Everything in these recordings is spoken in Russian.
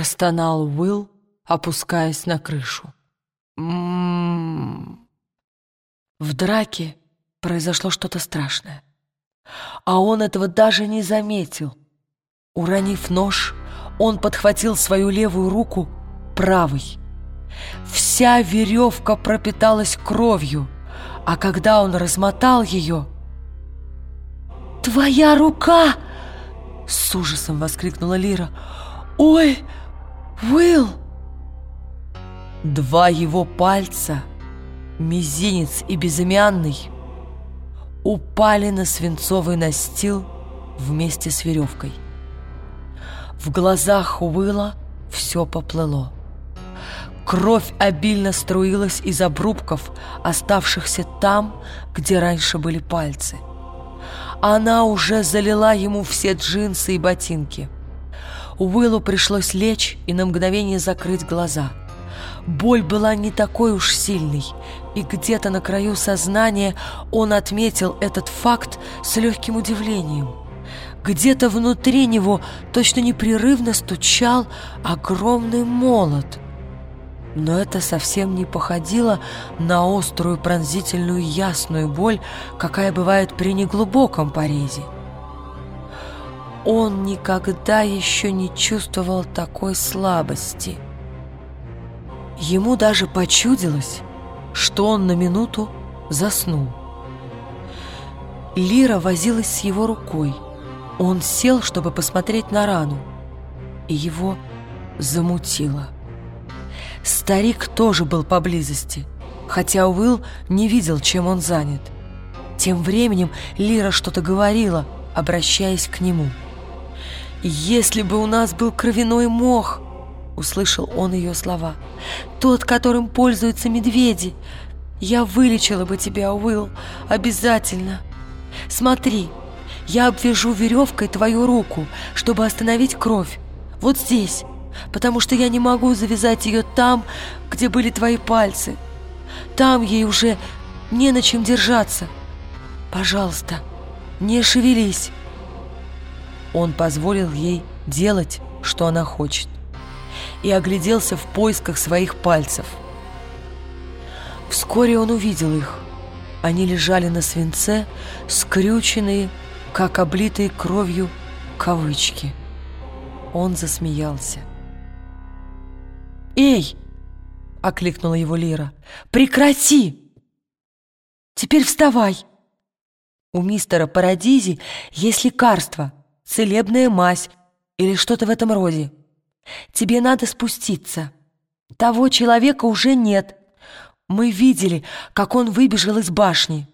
Простонал Уилл, опускаясь на крышу. М-м-м. В драке произошло что-то страшное. А он этого даже не заметил. Уронив нож, он подхватил свою левую руку правой. Вся веревка пропиталась кровью, а когда он размотал ее... «Твоя рука!» — с ужасом воскликнула Лира. «Ой, Уилл!» Два его пальца, мизинец и безымянный, упали на свинцовый настил вместе с веревкой. В глазах Уилла все поплыло. Кровь обильно струилась из обрубков, оставшихся там, где раньше были пальцы. Она уже залила ему все джинсы и ботинки. Уиллу пришлось лечь и на мгновение закрыть глаза. Боль была не такой уж сильной, и где-то на краю сознания он отметил этот факт с легким удивлением. Где-то внутри него точно непрерывно стучал огромный молот. Но это совсем не походило на острую пронзительную ясную боль, какая бывает при неглубоком порезе. Он никогда еще не чувствовал такой слабости. Ему даже почудилось, что он на минуту заснул. Лира возилась с его рукой. Он сел, чтобы посмотреть на рану, и его замутило. Старик тоже был поблизости, хотя Уилл не видел, чем он занят. Тем временем Лира что-то говорила, обращаясь к нему. «Если бы у нас был кровяной мох!» — услышал он ее слова. «Тот, которым пользуются медведи! Я вылечила бы тебя, Уилл, обязательно! Смотри, я обвяжу веревкой твою руку, чтобы остановить кровь. Вот здесь, потому что я не могу завязать ее там, где были твои пальцы. Там ей уже не на чем держаться. Пожалуйста, не шевелись». Он позволил ей делать, что она хочет, и огляделся в поисках своих пальцев. Вскоре он увидел их. Они лежали на свинце, скрюченные, как облитые кровью кавычки. Он засмеялся. «Эй!» — окликнула его Лира. «Прекрати! Теперь вставай! У мистера Парадизи есть лекарство — целебная мазь или что-то в этом роде. Тебе надо спуститься. Того человека уже нет. Мы видели, как он выбежал из башни.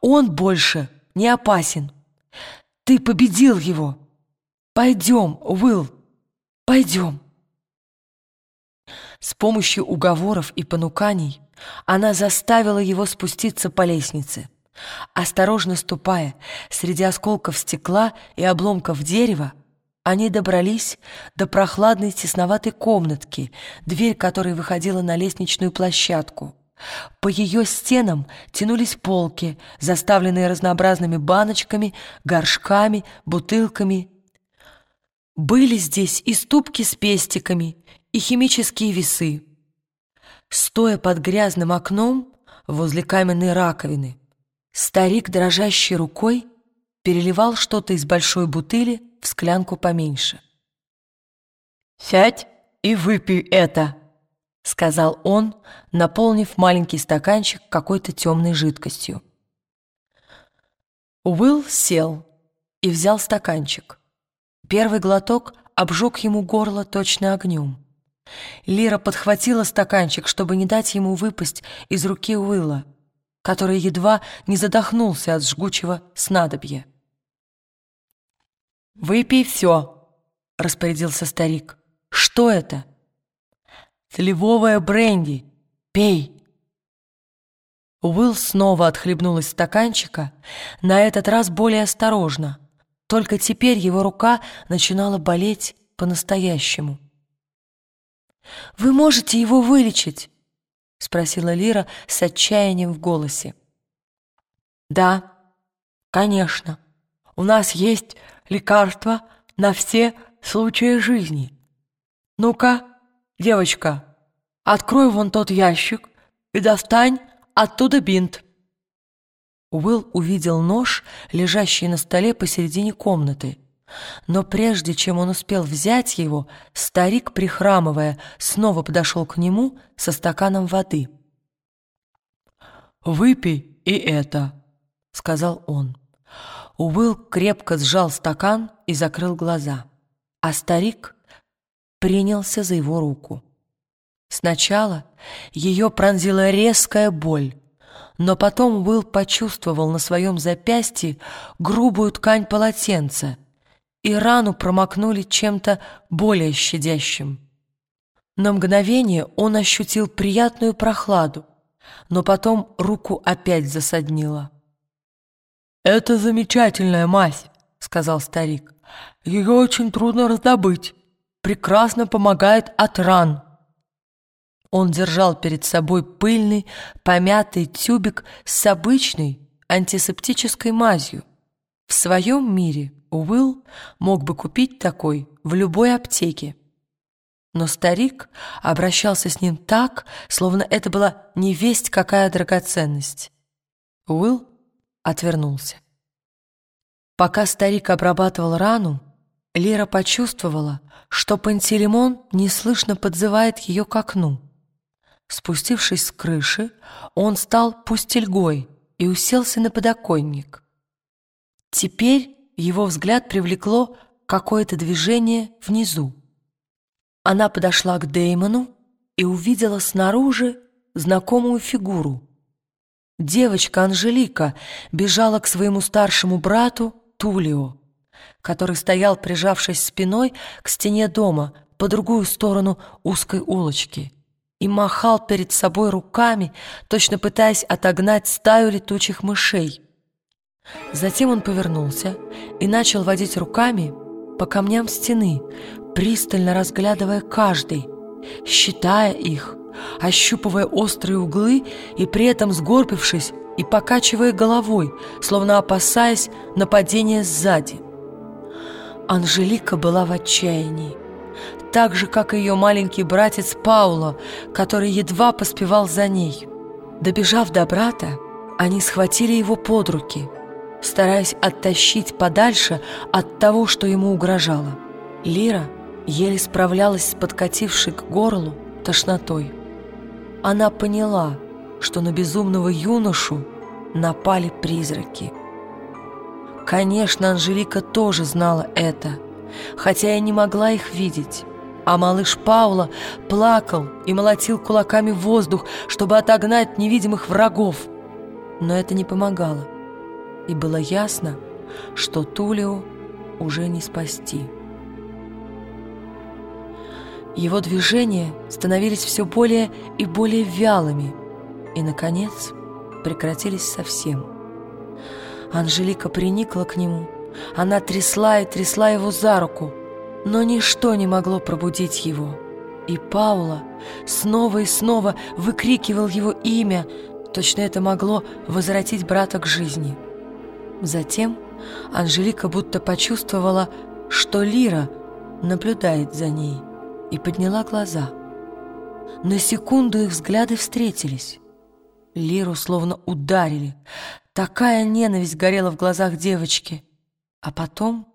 Он больше не опасен. Ты победил его. Пойдем, Уилл, пойдем. С помощью уговоров и понуканий она заставила его спуститься по лестнице. Осторожно ступая среди осколков стекла и обломков дерева, они добрались до прохладной тесноватой комнатки, дверь которой выходила на лестничную площадку. По ее стенам тянулись полки, заставленные разнообразными баночками, горшками, бутылками. Были здесь и ступки с пестиками, и химические весы. Стоя под грязным окном возле каменной раковины, Старик, дрожащей рукой, переливал что-то из большой бутыли в склянку поменьше. «Сядь и выпей это», — сказал он, наполнив маленький стаканчик какой-то темной жидкостью. Уилл сел и взял стаканчик. Первый глоток обжег ему горло точно огнем. Лира подхватила стаканчик, чтобы не дать ему выпасть из руки Уилла который едва не задохнулся от жгучего снадобья. «Выпей все», — распорядился старик. «Что это?» «Сливовое бренди. Пей». Уилл снова отхлебнул из стаканчика, на этот раз более осторожно. Только теперь его рука начинала болеть по-настоящему. «Вы можете его вылечить?» — спросила Лира с отчаянием в голосе. «Да, конечно. У нас есть лекарства на все случаи жизни. «Ну-ка, девочка, открой вон тот ящик и достань оттуда бинт». Уилл увидел нож, лежащий на столе посередине комнаты. Но прежде чем он успел взять его, старик, прихрамывая, снова подошел к нему со стаканом воды. «Выпей и это», — сказал он. Уилл крепко сжал стакан и закрыл глаза, а старик принялся за его руку. Сначала ее пронзила резкая боль, но потом Уилл почувствовал на своем запястье грубую ткань полотенца, и рану промокнули чем-то более щадящим. На мгновение он ощутил приятную прохладу, но потом руку опять засаднило. «Это замечательная мазь», — сказал старик. «Ее очень трудно раздобыть. Прекрасно помогает от ран». Он держал перед собой пыльный, помятый тюбик с обычной антисептической мазью. В своем мире Уилл мог бы купить такой в любой аптеке. Но старик обращался с ним так, словно это была невесть какая драгоценность. Уилл отвернулся. Пока старик обрабатывал рану, Лера почувствовала, что Пантелеймон неслышно подзывает ее к окну. Спустившись с крыши, он стал пустельгой и уселся на подоконник. Теперь его взгляд привлекло какое-то движение внизу. Она подошла к Деймону и увидела снаружи знакомую фигуру. Девочка Анжелика бежала к своему старшему брату Тулио, который стоял, прижавшись спиной к стене дома по другую сторону узкой улочки и махал перед собой руками, точно пытаясь отогнать стаю летучих мышей. Затем он повернулся и начал водить руками по камням стены, пристально разглядывая каждый, считая их, ощупывая острые углы и при этом сгорбившись и покачивая головой, словно опасаясь нападения сзади. Анжелика была в отчаянии так же, как и ее маленький братец Пауло, который едва поспевал за ней. Добежав до брата, они схватили его под руки, стараясь оттащить подальше от того, что ему угрожало. Лира еле справлялась с подкатившей к горлу тошнотой. Она поняла, что на безумного юношу напали призраки. Конечно, Анжелика тоже знала это, хотя и не могла их видеть а малыш Паула плакал и молотил кулаками воздух, чтобы отогнать невидимых врагов. Но это не помогало, и было ясно, что Тулио уже не спасти. Его движения становились все более и более вялыми, и, наконец, прекратились совсем. Анжелика приникла к нему, она трясла и трясла его за руку — но ничто не могло пробудить его. И Паула снова и снова выкрикивал его имя, точно это могло возвратить брата к жизни. Затем Анжелика будто почувствовала, что Лира наблюдает за ней, и подняла глаза. На секунду их взгляды встретились. Лиру словно ударили. Такая ненависть горела в глазах девочки. А потом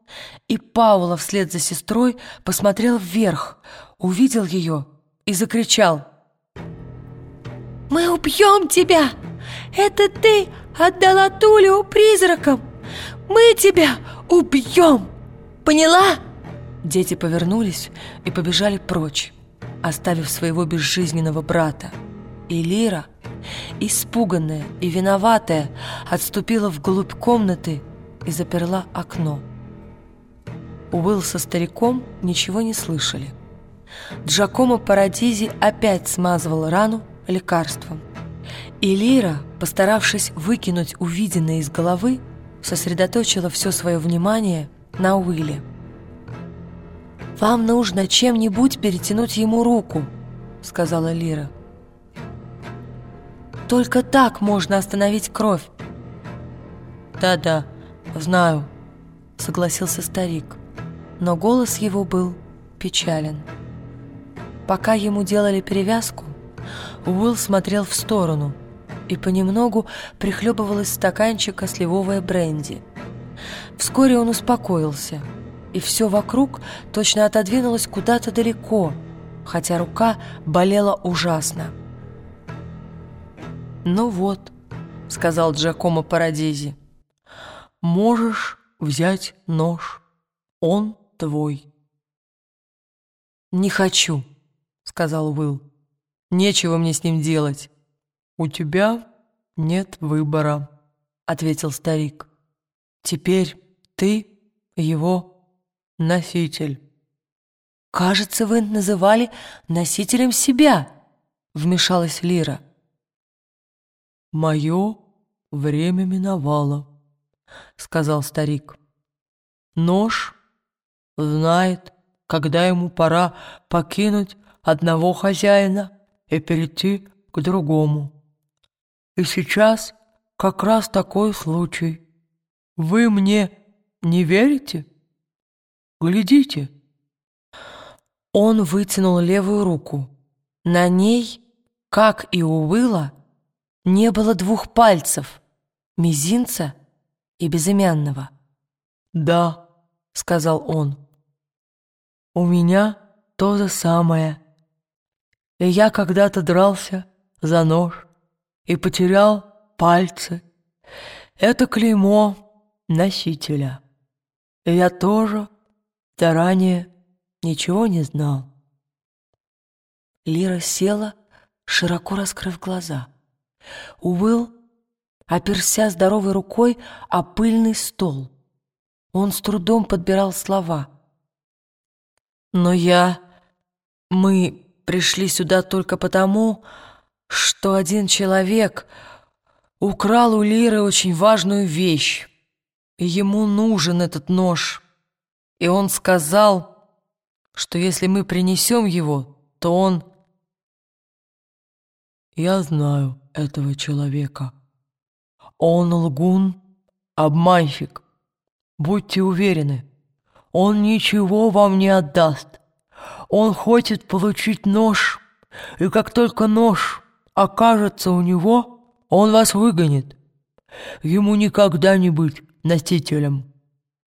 и Паула вслед за сестрой посмотрел вверх, увидел ее и закричал. «Мы убьем тебя! Это ты отдала Тулю призракам! Мы тебя убьем! Поняла?» Дети повернулись и побежали прочь, оставив своего безжизненного брата. И Лира, испуганная и виноватая, отступила вглубь комнаты и заперла окно. Уилл со стариком ничего не слышали. Джакомо Парадизи опять смазывал рану лекарством. И Лира, постаравшись выкинуть увиденное из головы, сосредоточила все свое внимание на Уилле. «Вам нужно чем-нибудь перетянуть ему руку», — сказала Лира. «Только так можно остановить кровь». «Да-да, знаю», — согласился старик но голос его был печален. Пока ему делали перевязку, Уилл смотрел в сторону и понемногу прихлебывал из стаканчика сливовое бренди. Вскоре он успокоился, и все вокруг точно отодвинулось куда-то далеко, хотя рука болела ужасно. «Ну вот», — сказал Джакомо Парадизи, — «можешь взять нож, он твой». «Не хочу», — сказал Уилл. «Нечего мне с ним делать». «У тебя нет выбора», — ответил старик. «Теперь ты его носитель». «Кажется, вы называли носителем себя», — вмешалась Лира. «Мое время миновало», — сказал старик. «Нож знает, когда ему пора покинуть одного хозяина и перейти к другому. И сейчас как раз такой случай. Вы мне не верите? Глядите». Он вытянул левую руку. На ней, как и у Уилла, не было двух пальцев, мизинца и безымянного. «Да», — сказал он, — «у меня то же самое. И я когда-то дрался за нож и потерял пальцы. Это клеймо носителя. И я тоже заранее ничего не знал». Лира села, широко раскрыв глаза. Уилл оперся здоровой рукой о пыльный стол. Он с трудом подбирал слова. «Но я... Мы пришли сюда только потому, что один человек украл у Лиры очень важную вещь, ему нужен этот нож. И он сказал, что если мы принесем его, то он...» «Я знаю этого человека. Он лгун, обманщик. Будьте уверены, он ничего вам не отдаст. Он хочет получить нож, и как только нож окажется у него, он вас выгонит. Ему никогда не быть носителем.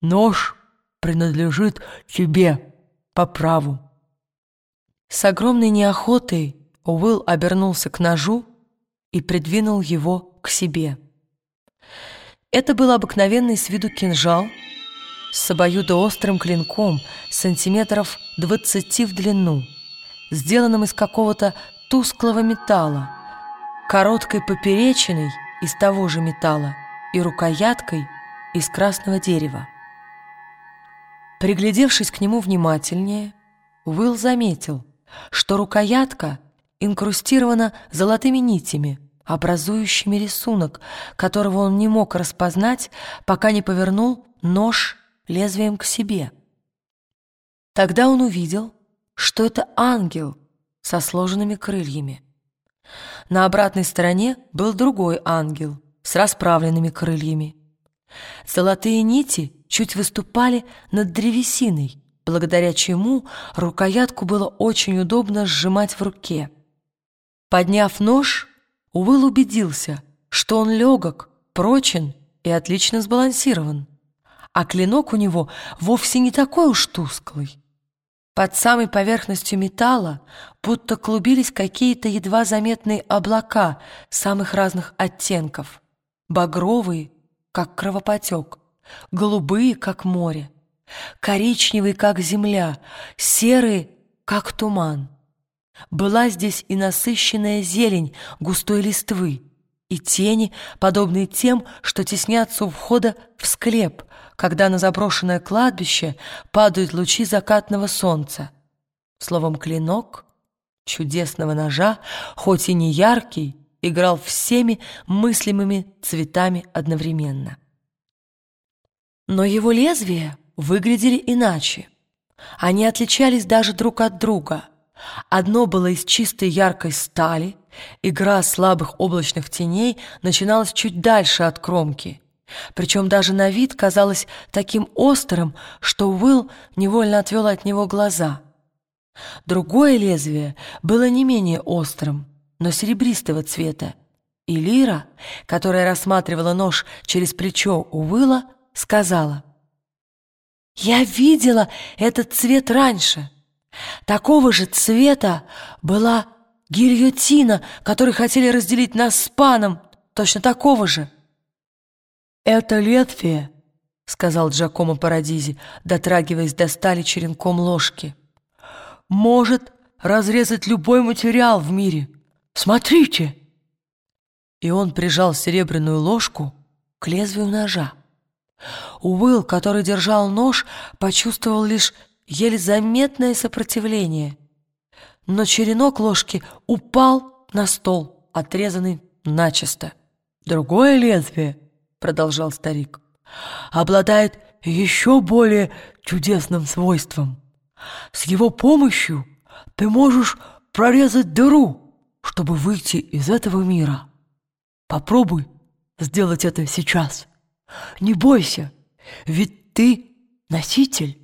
Нож принадлежит тебе по праву. С огромной неохотой Уилл обернулся к ножу и придвинул его к себе. Это был обыкновенный с виду кинжал с обоюдоострым клинком сантиметров двадцати в длину, сделанным из какого-то тусклого металла, короткой поперечиной из того же металла и рукояткой из красного дерева. Приглядевшись к нему внимательнее, Уилл заметил, что рукоятка инкрустирована золотыми нитями – образующими рисунок, которого он не мог распознать, пока не повернул нож лезвием к себе. Тогда он увидел, что это ангел со сложенными крыльями. На обратной стороне был другой ангел с расправленными крыльями. Золотые нити чуть выступали над древесиной, благодаря чему рукоятку было очень удобно сжимать в руке. Подняв нож, Уилл убедился, что он легок, прочен и отлично сбалансирован, а клинок у него вовсе не такой уж тусклый. Под самой поверхностью металла будто клубились какие-то едва заметные облака самых разных оттенков. Багровые, как кровопотек, голубые, как море, коричневые, как земля, серые, как туман. Была здесь и насыщенная зелень густой листвы, и тени, подобные тем, что теснятся у входа в склеп, когда на заброшенное кладбище падают лучи закатного солнца. Словом, клинок чудесного ножа, хоть и не яркий, играл всеми мыслимыми цветами одновременно. Но его лезвия выглядели иначе. Они отличались даже друг от друга — Одно было из чистой яркой стали, игра слабых облачных теней начиналась чуть дальше от кромки. Причем даже на вид казалось таким острым, что Уилл невольно отвел от него глаза. Другое лезвие было не менее острым, но серебристого цвета, и Лира, которая рассматривала нож через плечо у Уилла, сказала, «Я видела этот цвет раньше. Такого же цвета была гильотина, которую хотели разделить нас с паном, точно такого же». «Это летвие», — сказал Джакомо Парадизи, дотрагиваясь до стали черенком ложки. «Может разрезать любой материал в мире. Смотрите!» и он прижал серебряную ложку к лезвию ножа. Уилл, который держал нож, почувствовал лишь еле заметное сопротивление. Но черенок ложки упал на стол, отрезанный начисто. «Другое лезвие», — продолжал старик, — «обладает еще более чудесным свойством. С его помощью ты можешь прорезать дыру, чтобы выйти из этого мира». Попробуй сделать это сейчас. Не бойся, ведь ты носитель.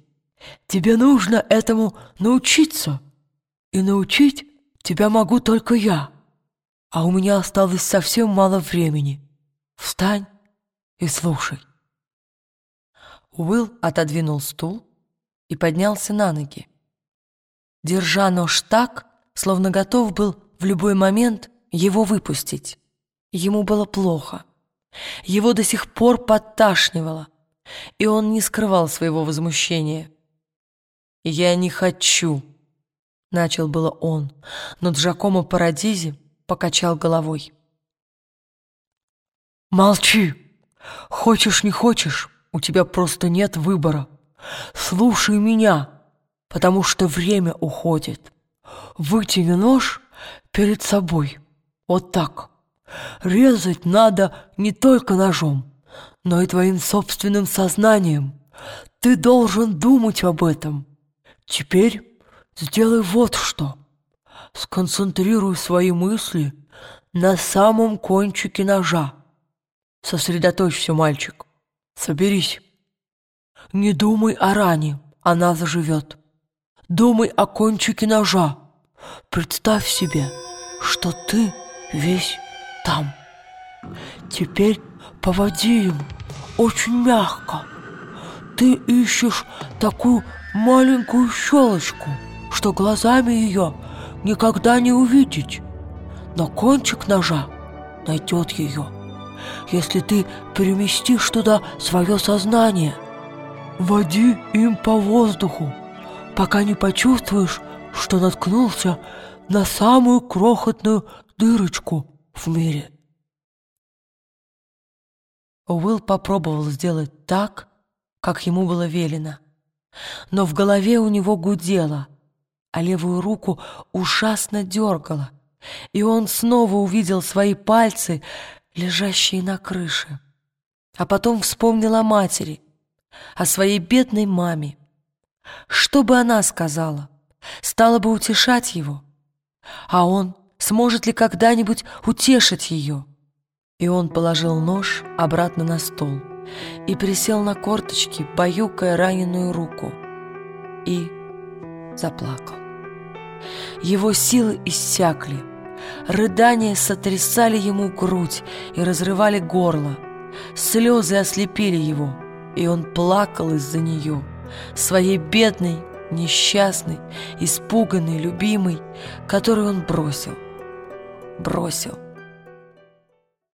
Тебе нужно этому научиться. И научить тебя могу только я. А у меня осталось совсем мало времени. Встань и слушай. Уилл отодвинул стул и поднялся на ноги. Держа нож так, словно готов был в любой момент его выпустить. Ему было плохо. Его до сих пор подташнивало, и он не скрывал своего возмущения. «Я не хочу», — начал было он, но Джакомо Парадизи покачал головой. «Молчи! Хочешь, не хочешь, у тебя просто нет выбора. Слушай меня, потому что время уходит. Вытяни нож перед собой, вот так». Резать надо не только ножом, но и твоим собственным сознанием. Ты должен думать об этом. Теперь сделай вот что. Сконцентрируй свои мысли на самом кончике ножа. Сосредоточься, мальчик. Соберись. Не думай о ране, она заживет. Думай о кончике ножа. Представь себе, что ты весь там. Теперь поводи им очень мягко. Ты ищешь такую маленькую щелочку, что глазами ее никогда не увидеть. Но кончик ножа найдет ее, если ты переместишь туда свое сознание. Води им по воздуху, пока не почувствуешь, что наткнулся на самую крохотную дырочку в мире. Уилл попробовал сделать так, как ему было велено, но в голове у него гудело, а левую руку ужасно дергало, и он снова увидел свои пальцы, лежащие на крыше. А потом вспомнил о матери, о своей бедной маме. Что бы она сказала? Стала бы утешать его? А он сможет ли когда-нибудь утешить ее. И он положил нож обратно на стол и присел на корточки, баюкая раненую руку, и заплакал. Его силы иссякли, рыдания сотрясали ему грудь и разрывали горло, слезы ослепили его, и он плакал из-за нее, своей бедной, несчастной, испуганной, любимой, которую он бросил бросил.